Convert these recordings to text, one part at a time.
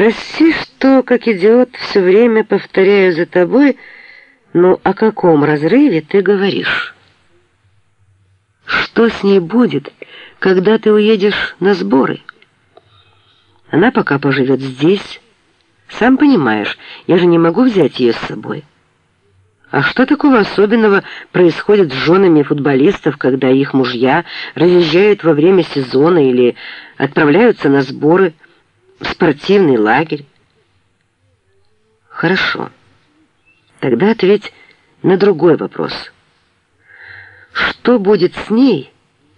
Прости, что, как идиот, все время повторяю за тобой, но о каком разрыве ты говоришь? Что с ней будет, когда ты уедешь на сборы? Она пока поживет здесь. Сам понимаешь, я же не могу взять ее с собой. А что такого особенного происходит с женами футболистов, когда их мужья разъезжают во время сезона или отправляются на сборы в спортивный лагерь? Хорошо. Тогда ответь на другой вопрос. Что будет с ней,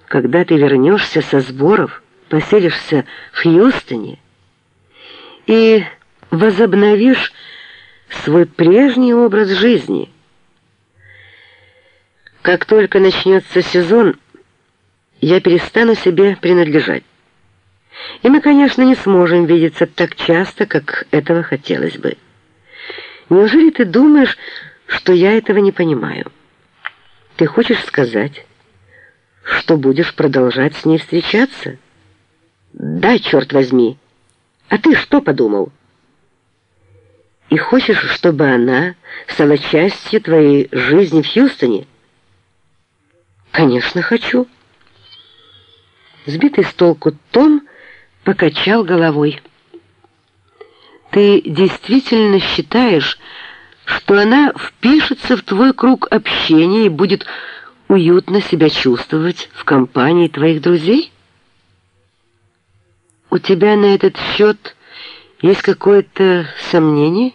когда ты вернешься со сборов, поселишься в Хьюстоне и возобновишь свой прежний образ жизни – как только начнется сезон, я перестану себе принадлежать. И мы, конечно, не сможем видеться так часто, как этого хотелось бы. Неужели ты думаешь, что я этого не понимаю? Ты хочешь сказать, что будешь продолжать с ней встречаться? Да, черт возьми. А ты что подумал? И хочешь, чтобы она стала частью твоей жизни в Хьюстоне? «Конечно, хочу». Сбитый с толку Том покачал головой. «Ты действительно считаешь, что она впишется в твой круг общения и будет уютно себя чувствовать в компании твоих друзей? У тебя на этот счет есть какое-то сомнение?»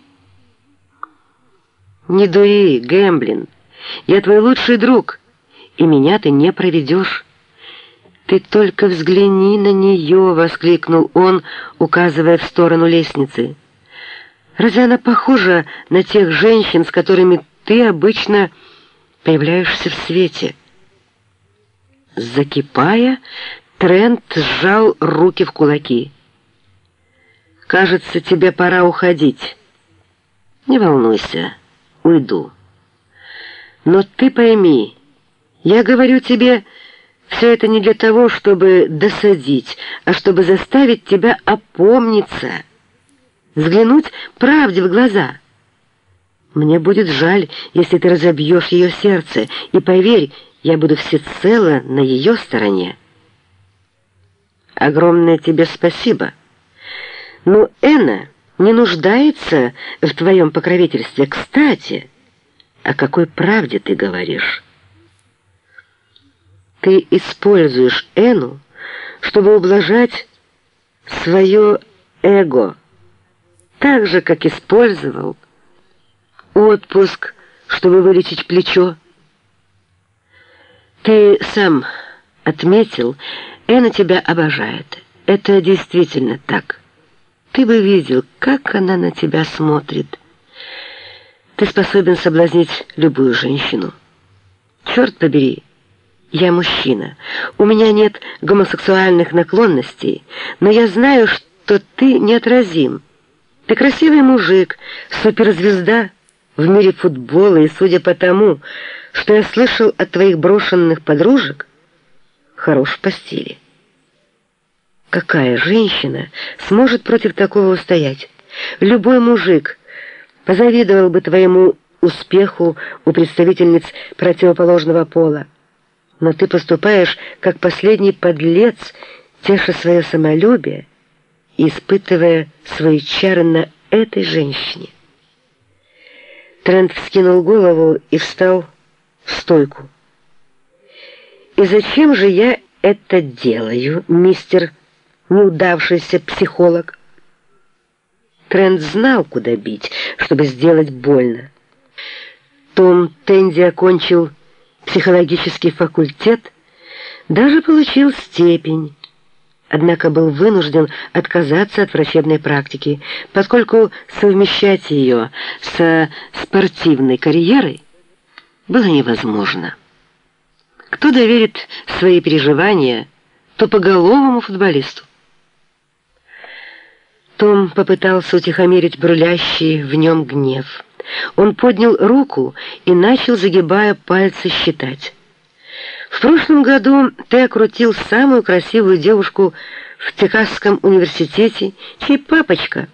«Не дури, Гэмблин, я твой лучший друг» и меня ты не проведешь». «Ты только взгляни на нее!» — воскликнул он, указывая в сторону лестницы. «Разве она похожа на тех женщин, с которыми ты обычно появляешься в свете?» Закипая, Трент сжал руки в кулаки. «Кажется, тебе пора уходить. Не волнуйся, уйду. Но ты пойми...» Я говорю тебе, все это не для того, чтобы досадить, а чтобы заставить тебя опомниться, взглянуть правде в глаза. Мне будет жаль, если ты разобьешь ее сердце, и поверь, я буду всецело на ее стороне. Огромное тебе спасибо. Но Эна не нуждается в твоем покровительстве. Кстати, о какой правде ты говоришь?» Ты используешь Эну, чтобы ублажать свое эго, так же, как использовал отпуск, чтобы вылечить плечо. Ты сам отметил, Эна тебя обожает. Это действительно так. Ты бы видел, как она на тебя смотрит. Ты способен соблазнить любую женщину. Черт побери, я мужчина. У меня нет гомосексуальных наклонностей, но я знаю, что ты неотразим. Ты красивый мужик, суперзвезда в мире футбола, и судя по тому, что я слышал от твоих брошенных подружек, хорош в постели. Какая женщина сможет против такого устоять? Любой мужик позавидовал бы твоему успеху у представительниц противоположного пола но ты поступаешь как последний подлец, теша свое самолюбие испытывая свои чары на этой женщине. Трент вскинул голову и встал в стойку. «И зачем же я это делаю, мистер неудавшийся психолог?» Трент знал, куда бить, чтобы сделать больно. Том Тенди окончил психологический факультет, даже получил степень, однако был вынужден отказаться от врачебной практики, поскольку совмещать ее со спортивной карьерой было невозможно. Кто доверит свои переживания тупоголовому футболисту? Том попытался утихомирить брулящий в нем гнев. Он поднял руку и начал, загибая пальцы, считать. В прошлом году ты окрутил самую красивую девушку в Техасском университете, чей папочка